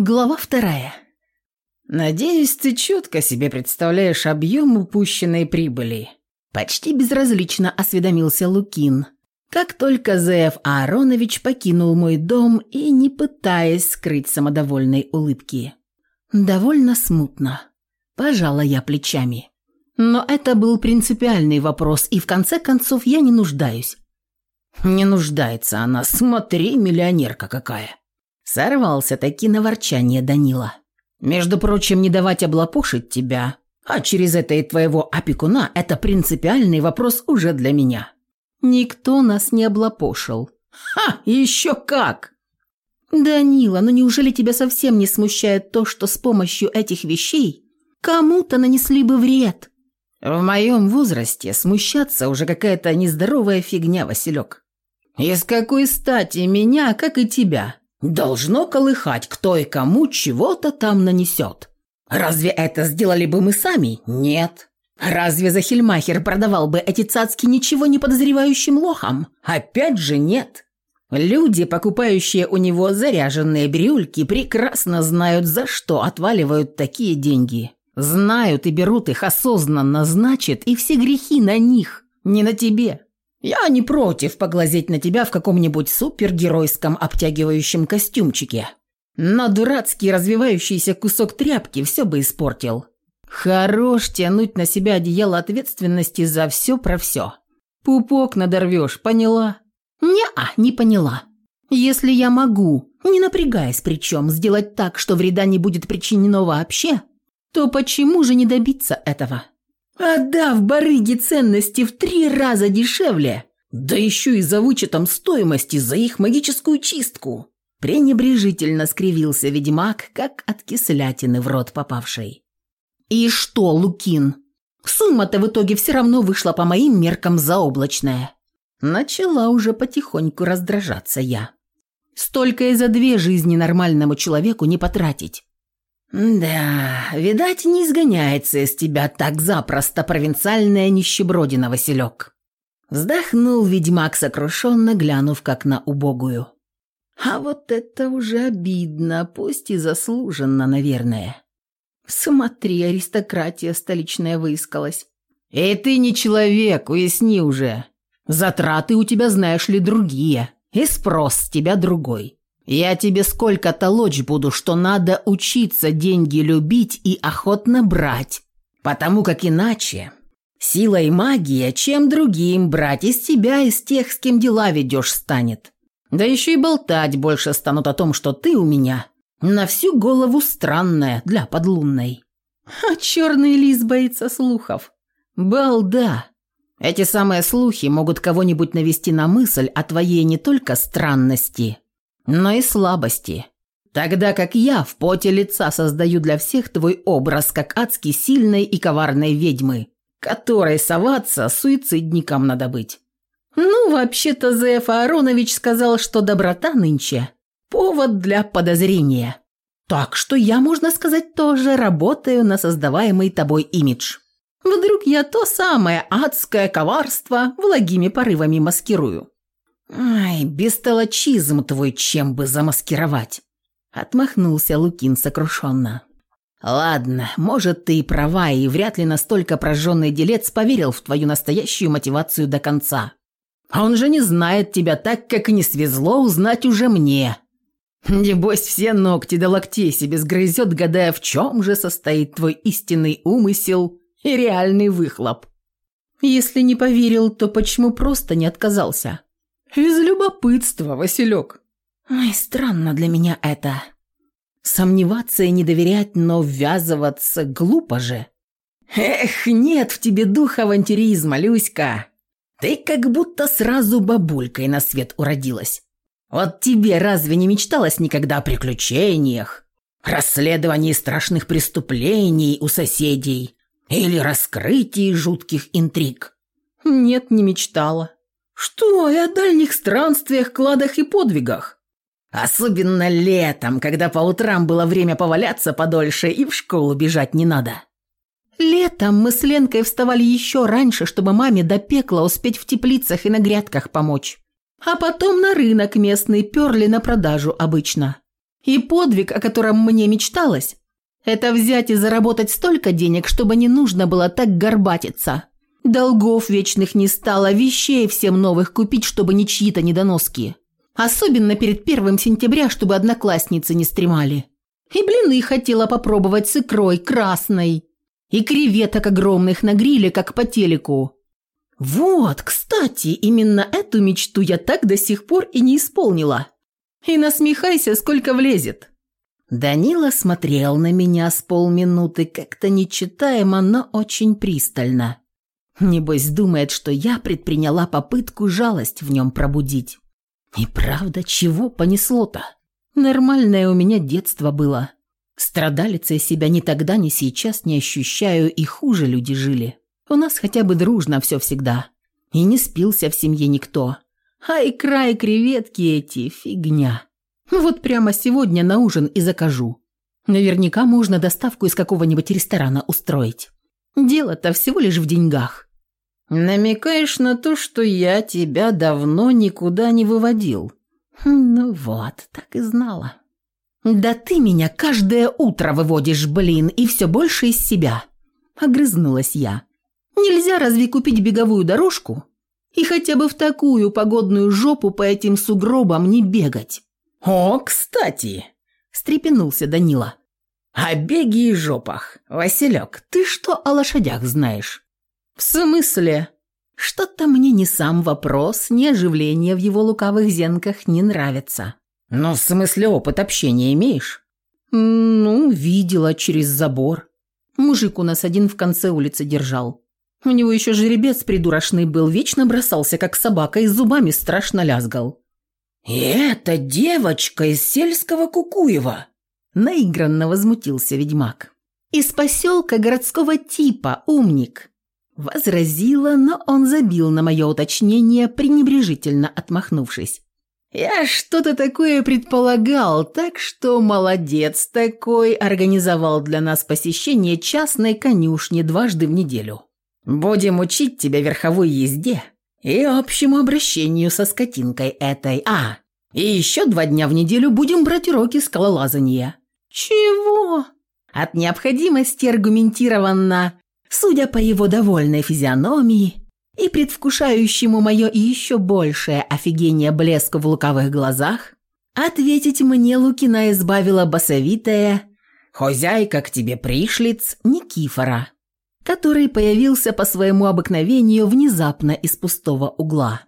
Глава вторая. «Надеюсь, ты четко себе представляешь объем упущенной прибыли». Почти безразлично осведомился Лукин. Как только Зеев Ааронович покинул мой дом и не пытаясь скрыть самодовольной улыбки. Довольно смутно. Пожала я плечами. Но это был принципиальный вопрос, и в конце концов я не нуждаюсь. «Не нуждается она, смотри, миллионерка какая!» Сорвался таки на ворчание Данила. «Между прочим, не давать облапошить тебя, а через это и твоего опекуна – это принципиальный вопрос уже для меня». «Никто нас не облапошил». «Ха, еще как!» «Данила, ну неужели тебя совсем не смущает то, что с помощью этих вещей кому-то нанесли бы вред?» «В моем возрасте смущаться уже какая-то нездоровая фигня, Василек. И с какой стати меня, как и тебя, Должно колыхать, кто и кому чего-то там нанесет. Разве это сделали бы мы сами? Нет. Разве Захельмахер продавал бы эти цацки ничего не подозревающим лохам? Опять же нет. Люди, покупающие у него заряженные брюльки, прекрасно знают, за что отваливают такие деньги. Знают и берут их осознанно, значит, и все грехи на них, не на тебе. Я не против поглазеть на тебя в каком-нибудь супергеройском обтягивающем костюмчике. Но дурацкий развивающийся кусок тряпки все бы испортил. Хорош тянуть на себя одеяло ответственности за все про все. Пупок надорвешь, поняла? Не-а, не поняла. Если я могу, не напрягаясь причем, сделать так, что вреда не будет причинено вообще, то почему же не добиться этого? Отдав барыге ценности в три раза дешевле, да еще и за вычетом стоимости за их магическую чистку. Пренебрежительно скривился ведьмак, как от кислятины в рот попавшей. «И что, Лукин? Сумма-то в итоге все равно вышла по моим меркам заоблачная». Начала уже потихоньку раздражаться я. «Столько и за две жизни нормальному человеку не потратить. «Да, видать, не изгоняется из тебя так запросто провинциальная нищебродина, Василек». Вздохнул ведьмак сокрушенно, глянув как на убогую. «А вот это уже обидно, пусть и заслуженно, наверное». «Смотри, аристократия столичная выискалась». «Эй, ты не человек, уясни уже. Затраты у тебя, знаешь ли, другие, и спрос с тебя другой. Я тебе сколько толочь буду, что надо учиться деньги любить и охотно брать. Потому как иначе сила и магия, чем другим брать из тебя, из тех, с кем дела ведешь, станет. Да еще и болтать больше станут о том, что ты у меня на всю голову странная для подлунной. А черный лис боится слухов. Балда. Эти самые слухи могут кого-нибудь навести на мысль о твоей не только странности, но и слабости. Тогда как я в поте лица создаю для всех твой образ как адски сильной и коварной ведьмы, которой соваться суицидником надо быть. Ну, вообще-то Зеев Ааронович сказал, что доброта нынче – повод для подозрения. Так что я, можно сказать, тоже работаю на создаваемый тобой имидж. Вдруг я то самое адское коварство благими порывами маскирую. «Ай, бестолочизм твой чем бы замаскировать!» Отмахнулся Лукин сокрушенно. «Ладно, может, ты и права, и вряд ли настолько прожженный делец поверил в твою настоящую мотивацию до конца. А он же не знает тебя так, как и не свезло узнать уже мне. Небось, все ногти до локтей себе сгрызет, гадая, в чем же состоит твой истинный умысел и реальный выхлоп. Если не поверил, то почему просто не отказался?» «Из любопытства, Василек». «Ой, странно для меня это. Сомневаться и не доверять, но ввязываться глупо же». «Эх, нет в тебе духа авантюризма, Люська. Ты как будто сразу бабулькой на свет уродилась. Вот тебе разве не мечталось никогда о приключениях, расследовании страшных преступлений у соседей или раскрытии жутких интриг?» «Нет, не мечтала». Что и о дальних странствиях, кладах и подвигах. Особенно летом, когда по утрам было время поваляться подольше и в школу бежать не надо. Летом мы с Ленкой вставали еще раньше, чтобы маме до пекла успеть в теплицах и на грядках помочь. А потом на рынок местный перли на продажу обычно. И подвиг, о котором мне мечталось, это взять и заработать столько денег, чтобы не нужно было так горбатиться. Долгов вечных не стало, вещей всем новых купить, чтобы не чьи-то недоноски. Особенно перед первым сентября, чтобы одноклассницы не стремали. И блины хотела попробовать с икрой красной. И креветок огромных на гриле, как по телеку. Вот, кстати, именно эту мечту я так до сих пор и не исполнила. И насмехайся, сколько влезет. Данила смотрел на меня с полминуты как-то нечитаемо, но очень пристально. Небось думает, что я предприняла попытку жалость в нем пробудить. И правда, чего понесло-то? Нормальное у меня детство было. Страдалицей себя ни тогда, ни сейчас не ощущаю, и хуже люди жили. У нас хотя бы дружно все всегда. И не спился в семье никто. А икра и креветки эти – фигня. Вот прямо сегодня на ужин и закажу. Наверняка можно доставку из какого-нибудь ресторана устроить. Дело-то всего лишь в деньгах. Намекаешь на то, что я тебя давно никуда не выводил. Ну вот, так и знала. Да ты меня каждое утро выводишь, блин, и все больше из себя. Огрызнулась я. Нельзя разве купить беговую дорожку? И хотя бы в такую погодную жопу по этим сугробам не бегать. «О, кстати!» – встрепенулся Данила. «О беге и жопах. Василек, ты что о лошадях знаешь?» «В смысле?» Что-то мне ни сам вопрос, ни оживление в его лукавых зенках не нравится. «Ну, в смысле опыт общения имеешь?» «Ну, видела через забор. Мужик у нас один в конце улицы держал. У него еще жеребец придурочный был, вечно бросался, как собака, и зубами страшно лязгал. «И это девочка из сельского Кукуева!» Наигранно возмутился ведьмак. «Из поселка городского типа, умник!» Возразила, но он забил на мое уточнение, пренебрежительно отмахнувшись. «Я что-то такое предполагал, так что молодец такой организовал для нас посещение частной конюшни дважды в неделю. Будем учить тебя верховой езде и общему обращению со скотинкой этой. А, и еще два дня в неделю будем брать уроки скалолазания». «Чего?» От необходимости аргументированно, судя по его довольной физиономии и предвкушающему мое еще большее офигение блеску в луковых глазах, ответить мне Лукина избавила басовитая «Хозяйка к тебе пришлиц Никифора» который появился по своему обыкновению внезапно из пустого угла.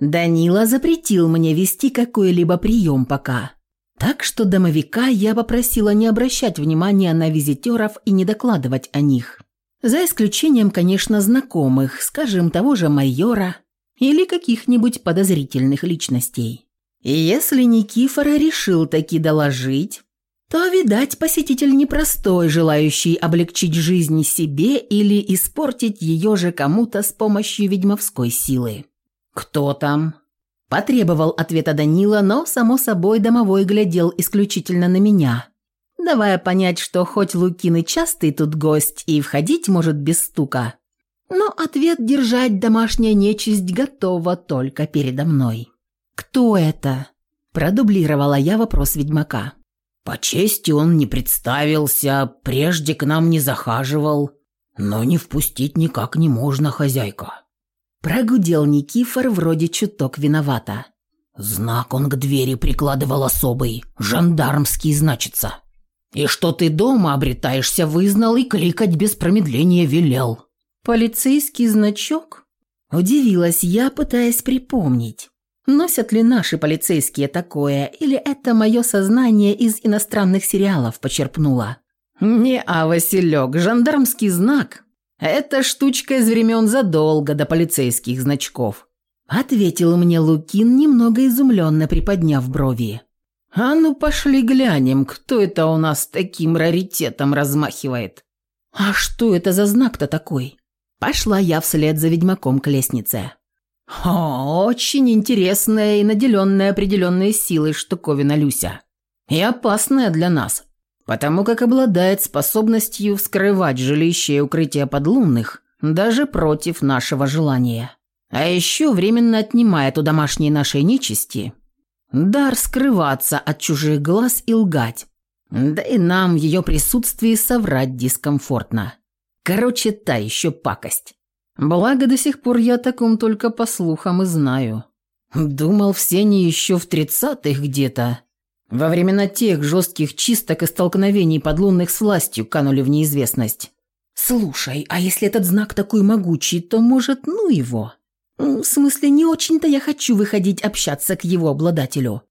Данила запретил мне вести какой-либо прием пока. Так что домовика я попросила не обращать внимания на визитеров и не докладывать о них. За исключением, конечно, знакомых, скажем, того же майора или каких-нибудь подозрительных личностей. И если Никифора решил таки доложить, то, видать, посетитель непростой, желающий облегчить жизнь себе или испортить ее же кому-то с помощью ведьмовской силы. «Кто там?» Потребовал ответа Данила, но, само собой, домовой глядел исключительно на меня, давая понять, что хоть Лукин и частый тут гость и входить может без стука, но ответ держать домашняя нечисть готова только передо мной. «Кто это?» – продублировала я вопрос ведьмака. По чести он не представился, прежде к нам не захаживал, но не впустить никак не можно, хозяйка. Прогудел Никифор вроде чуток виновата. Знак он к двери прикладывал особый, жандармский, значится. И что ты дома обретаешься, вызнал и кликать без промедления велел. Полицейский значок? Удивилась я, пытаясь припомнить. Носят ли наши полицейские такое, или это мое сознание из иностранных сериалов почерпнуло? Не, а Василек, жандармский знак. Это штучка из времен задолго до полицейских значков. Ответил мне Лукин, немного изумленно приподняв брови. «А ну пошли глянем, кто это у нас таким раритетом размахивает». «А что это за знак-то такой?» Пошла я вслед за ведьмаком к лестнице. О, очень интересная и наделенная определенной силой штуковина Люся. И опасная для нас, потому как обладает способностью вскрывать жилище и укрытие подлунных даже против нашего желания. А еще временно отнимает у домашней нашей нечисти Дар скрываться от чужих глаз и лгать. Да и нам в ее присутствии соврать дискомфортно. Короче, та еще пакость. Благо, до сих пор я таком только по слухам и знаю. Думал, все они еще в тридцатых где-то. Во времена тех жестких чисток и столкновений подлунных с властью канули в неизвестность. Слушай, а если этот знак такой могучий, то, может, ну его? В смысле, не очень-то я хочу выходить общаться к его обладателю.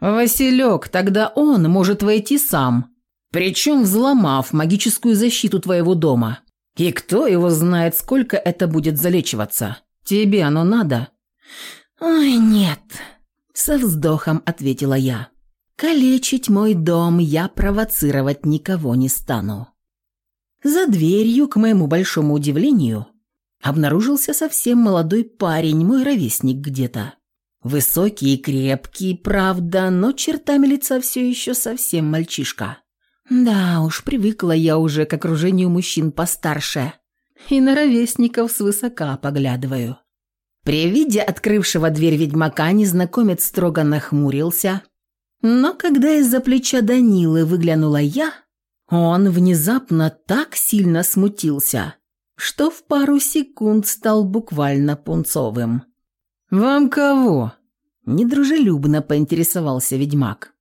Василек, тогда он может войти сам. Причем взломав магическую защиту твоего дома. И кто его знает, сколько это будет залечиваться? Тебе оно надо? Ой, нет. Со вздохом ответила я. Калечить мой дом я провоцировать никого не стану. За дверью, к моему большому удивлению, обнаружился совсем молодой парень, мой ровесник где-то. Высокий и крепкий, правда, но чертами лица все еще совсем мальчишка. Да уж, привыкла я уже к окружению мужчин постарше. И на ровесников свысока поглядываю. При виде открывшего дверь ведьмака незнакомец строго нахмурился. Но когда из-за плеча Данилы выглянула я, он внезапно так сильно смутился, что в пару секунд стал буквально пунцовым. «Вам кого?» – недружелюбно поинтересовался ведьмак.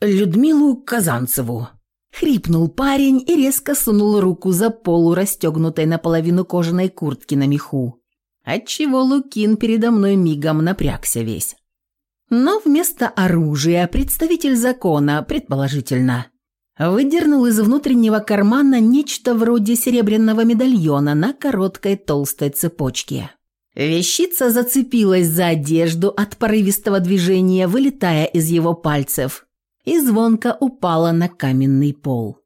«Людмилу Казанцеву», – хрипнул парень и резко сунул руку за полу расстегнутой наполовину кожаной куртки на меху, отчего Лукин передо мной мигом напрягся весь. Но вместо оружия представитель закона, предположительно, выдернул из внутреннего кармана нечто вроде серебряного медальона на короткой толстой цепочке. Вещица зацепилась за одежду от порывистого движения, вылетая из его пальцев, и звонко упала на каменный пол.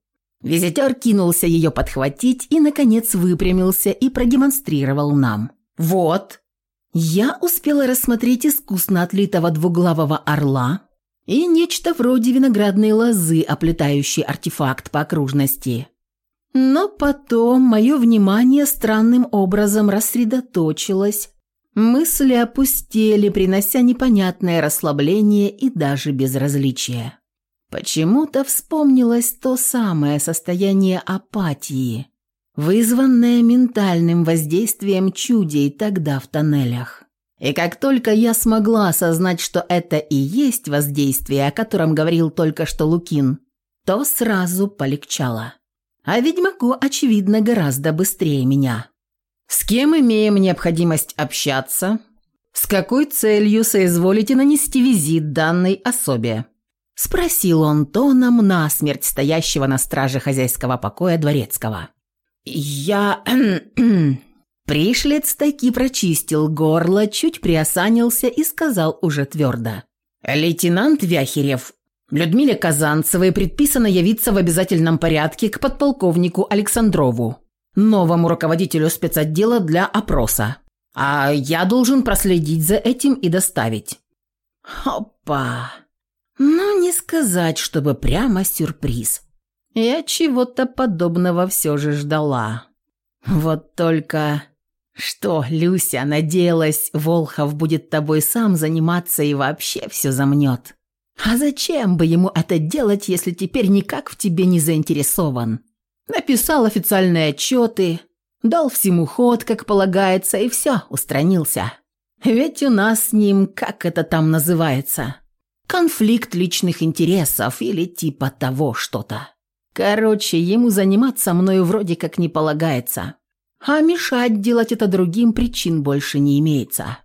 Визитер кинулся ее подхватить и, наконец, выпрямился и продемонстрировал нам. «Вот!» Я успела рассмотреть искусно отлитого двуглавого орла, и нечто вроде виноградной лозы, оплетающей артефакт по окружности. Но потом мое внимание странным образом рассредоточилось, мысли опустели, принося непонятное расслабление и даже безразличие. Почему-то вспомнилось то самое состояние апатии, вызванное ментальным воздействием чудей тогда в тоннелях. И как только я смогла осознать, что это и есть воздействие, о котором говорил только что Лукин, то сразу полегчало. А ведьмаку, очевидно, гораздо быстрее меня. «С кем имеем необходимость общаться? С какой целью соизволите нанести визит данной особе?» Спросил он тоном насмерть стоящего на страже хозяйского покоя дворецкого. «Я...» Пришлец таки прочистил горло, чуть приосанился и сказал уже твердо. «Лейтенант Вяхерев, Людмиле Казанцевой предписано явиться в обязательном порядке к подполковнику Александрову, новому руководителю спецотдела для опроса. А я должен проследить за этим и доставить». «Опа! Ну, не сказать, чтобы прямо сюрприз. Я чего-то подобного все же ждала. Вот только... «Что, Люся, надеялась, Волхов будет тобой сам заниматься и вообще все замнет? А зачем бы ему это делать, если теперь никак в тебе не заинтересован? Написал официальные отчеты, дал всему ход, как полагается, и все, устранился. Ведь у нас с ним, как это там называется, конфликт личных интересов или типа того что-то. Короче, ему заниматься мною вроде как не полагается». А мешать делать это другим причин больше не имеется.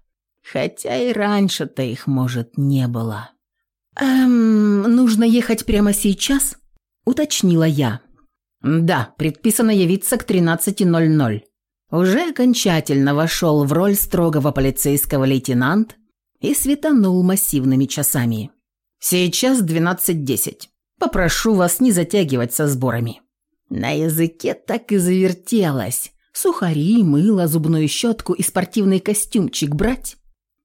Хотя и раньше-то их, может, не было. «Эм, нужно ехать прямо сейчас?» – уточнила я. «Да, предписано явиться к 13.00». Уже окончательно вошел в роль строгого полицейского лейтенант и светанул массивными часами. «Сейчас 12.10. Попрошу вас не затягивать со сборами». На языке так и завертелось сухари, мыло, зубную щетку и спортивный костюмчик брать?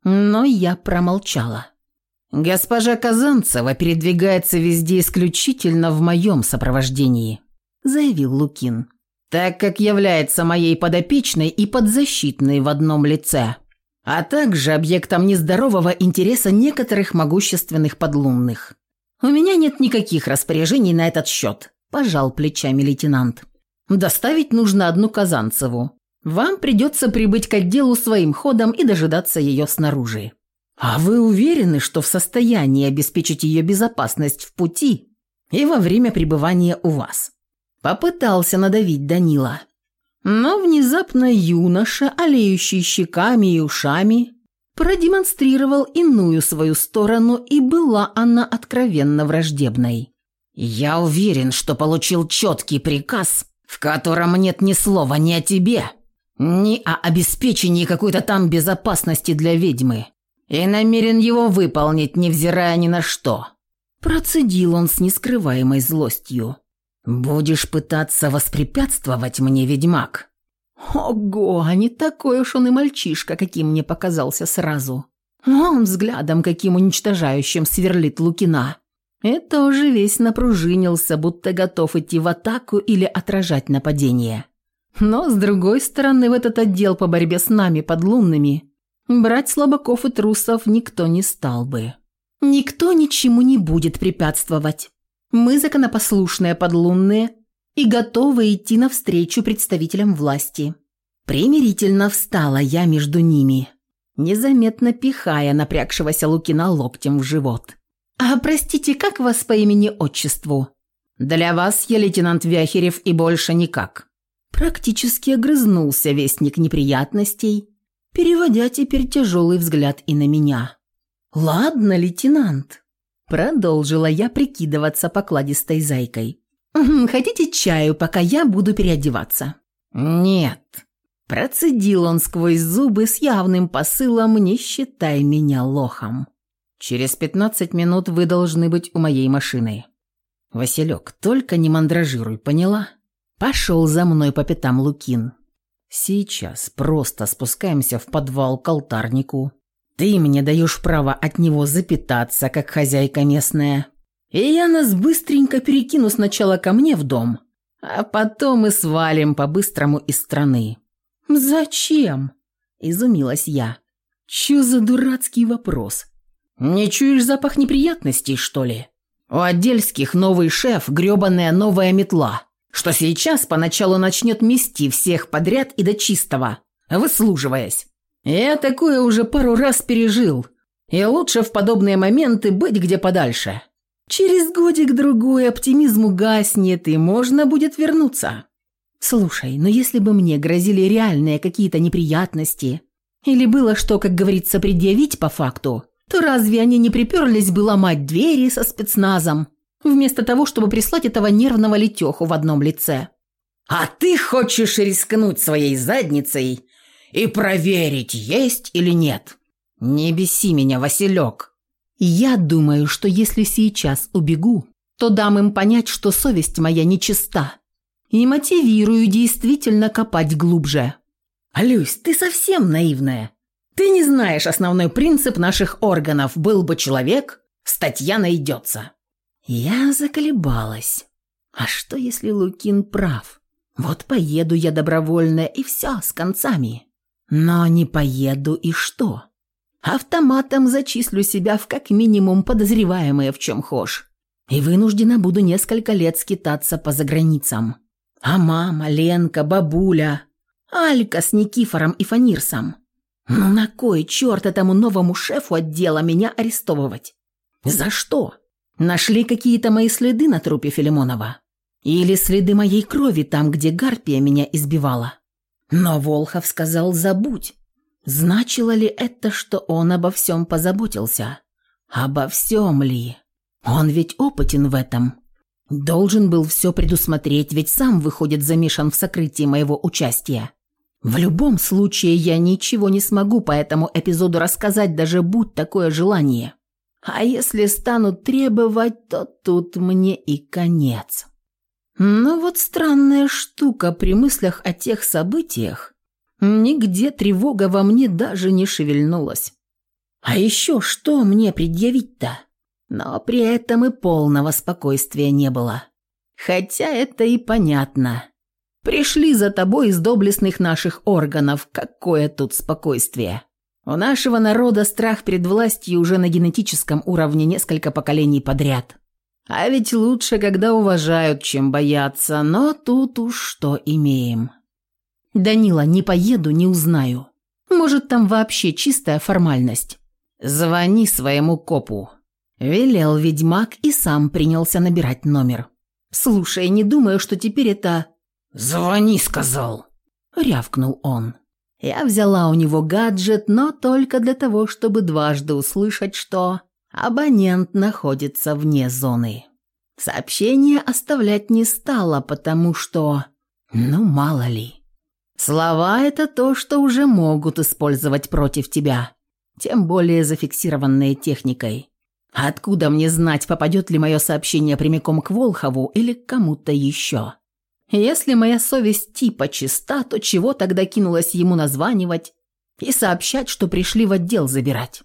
Но я промолчала. «Госпожа Казанцева передвигается везде исключительно в моем сопровождении», заявил Лукин, «так как является моей подопечной и подзащитной в одном лице. а также объектом нездорового интереса некоторых могущественных подлунных. У меня нет никаких распоряжений на этот счет», – пожал плечами лейтенант. «Доставить нужно одну Казанцеву. Вам придется прибыть к отделу своим ходом и дожидаться ее снаружи». «А вы уверены, что в состоянии обеспечить ее безопасность в пути и во время пребывания у вас?» Попытался надавить Данила. Но внезапно юноша, олеющий щеками и ушами, продемонстрировал иную свою сторону, и была она откровенно враждебной. «Я уверен, что получил четкий приказ, в котором нет ни слова ни о тебе, ни о обеспечении какой-то там безопасности для ведьмы, и намерен его выполнить, невзирая ни на что». Процедил он с нескрываемой злостью. «Будешь пытаться воспрепятствовать мне, ведьмак?» Ого, а не такой уж он и мальчишка, каким мне показался сразу. Он взглядом каким уничтожающим сверлит Лукина. И тоже весь напружинился, будто готов идти в атаку или отражать нападение. Но, с другой стороны, в этот отдел по борьбе с нами, подлунными, брать слабаков и трусов никто не стал бы. Никто ничему не будет препятствовать. Мы законопослушные подлунные и готовы идти навстречу представителям власти. Примирительно встала я между ними, незаметно пихая напрягшегося Лукина локтем в живот. «А простите, как вас по имени-отчеству?» «Для вас я лейтенант Вяхерев и больше никак». Практически огрызнулся вестник неприятностей, переводя теперь тяжелый взгляд и на меня. «Ладно, лейтенант», Продолжила я прикидываться покладистой зайкой. «Хотите чаю, пока я буду переодеваться?» «Нет». Процедил он сквозь зубы с явным посылом «Не считай меня лохом». «Через пятнадцать минут вы должны быть у моей машины». «Василек, только не мандражируй, поняла?» Пошел за мной по пятам Лукин. «Сейчас просто спускаемся в подвал к алтарнику. Ты мне даешь право от него запитаться, как хозяйка местная. И я нас быстренько перекину сначала ко мне в дом, а потом мы свалим по-быстрому из страны». «Зачем?» – изумилась я. «Чё за дурацкий вопрос? Не чуешь запах неприятностей, что ли? У отдельских новый шеф – грёбаная новая метла, что сейчас поначалу начнет мести всех подряд и до чистого, выслуживаясь. Я такое уже пару раз пережил, и лучше в подобные моменты быть где подальше. Через годик-другой оптимизм угаснет, и можно будет вернуться. Слушай, но если бы мне грозили реальные какие-то неприятности, или было что, как говорится, предъявить по факту, то разве они не приперлись бы ломать двери со спецназом, вместо того, чтобы прислать этого нервного летеху в одном лице? «А ты хочешь рискнуть своей задницей и проверить, есть или нет. Не беси меня, Василек. Я думаю, что если сейчас убегу, то дам им понять, что совесть моя нечиста. И мотивирую действительно копать глубже. Люсь, ты совсем наивная. Ты не знаешь основной принцип наших органов. Был бы человек, статья найдется. Я заколебалась. А что, если Лукин прав? Вот поеду я добровольно, и все, с концами. Но не поеду и что? Автоматом зачислю себя в как минимум подозреваемые в чем хошь. И вынуждена буду несколько лет скитаться по заграницам. А мама, Ленка, бабуля, Алька с Никифором и Фанирсом. Ну на кой черт этому новому шефу отдела меня арестовывать? За что? Нашли какие-то мои следы на трупе Филимонова? Или следы моей крови там, где Гарпия меня избивала? Но Волхов сказал «забудь». Значило ли это, что он обо всем позаботился? Обо всем ли? Он ведь опытен в этом. Должен был все предусмотреть, ведь сам, выходит, замешан в сокрытии моего участия. В любом случае, я ничего не смогу по этому эпизоду рассказать, даже будь такое желание. А если станут требовать, то тут мне и конец. Но вот странная штука при мыслях о тех событиях. Нигде тревога во мне даже не шевельнулась. А еще что мне предъявить-то? Но при этом и полного спокойствия не было. Хотя это и понятно. Пришли за тобой из доблестных наших органов, какое тут спокойствие. У нашего народа страх перед властью уже на генетическом уровне несколько поколений подряд. А ведь лучше, когда уважают, чем боятся, но тут уж что имеем. Данила, не поеду, не узнаю. Может, там вообще чистая формальность. Звони своему копу. Велел ведьмак и сам принялся набирать номер. «Слушай, не думаю, что теперь это...» «Звони», — сказал. Рявкнул он. Я взяла у него гаджет, но только для того, чтобы дважды услышать, что абонент находится вне зоны. Сообщение оставлять не стала, потому что... Ну, мало ли. Слова – это то, что уже могут использовать против тебя, тем более зафиксированные техникой. Откуда мне знать, попадет ли мое сообщение прямиком к Волхову или к кому-то еще? Если моя совесть типа чиста, то чего тогда кинулась ему названивать и сообщать, что пришли в отдел забирать?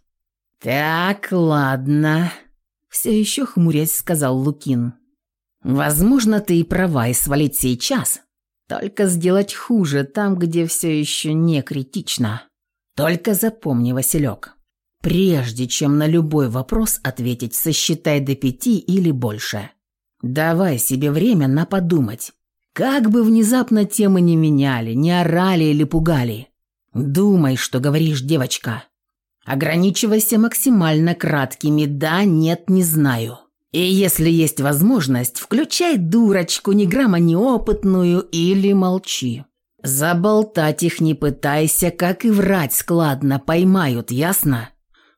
«Так, ладно», — все еще хмурясь сказал Лукин. «Возможно, ты и права, и свалить сейчас. Только сделать хуже там, где все еще не критично. Только запомни, Василек, прежде чем на любой вопрос ответить, сосчитай до пяти или больше. Давай себе время на подумать». Как бы внезапно темы не меняли, не орали или пугали. Думай, что говоришь, девочка. Ограничивайся максимально краткими «да», «нет», «не знаю». И если есть возможность, включай дурочку, ни грамма неопытную или молчи. Заболтать их не пытайся, как и врать складно, поймают, ясно?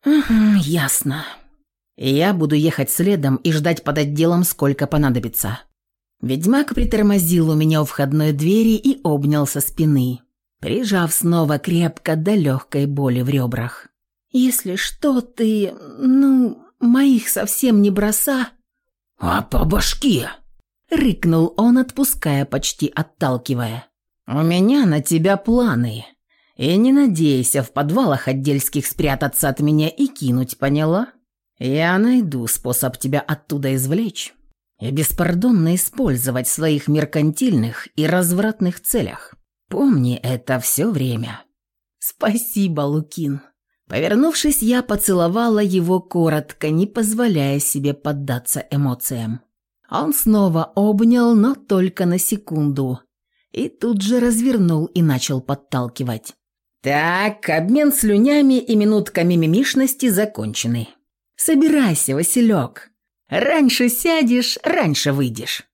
Угу, ясно. Я буду ехать следом и ждать под отделом, сколько понадобится. Ведьмак притормозил у меня у входной двери и обнял со спины, прижав снова крепко до легкой боли в ребрах. «Если что, ты, ну, моих совсем не броса...» «А по башке!» — рыкнул он, отпуская, почти отталкивая. «У меня на тебя планы, и не надейся в подвалах отдельских спрятаться от меня и кинуть, поняла? Я найду способ тебя оттуда извлечь» и беспардонно использовать в своих меркантильных и развратных целях. Помни это все время. Спасибо, Лукин. Повернувшись, я поцеловала его коротко, не позволяя себе поддаться эмоциям. Он снова обнял, но только на секунду, и тут же развернул и начал подталкивать. «Так, обмен слюнями и минутками мимишности закончены. Собирайся, Василек. Раньше сядешь, раньше выйдешь.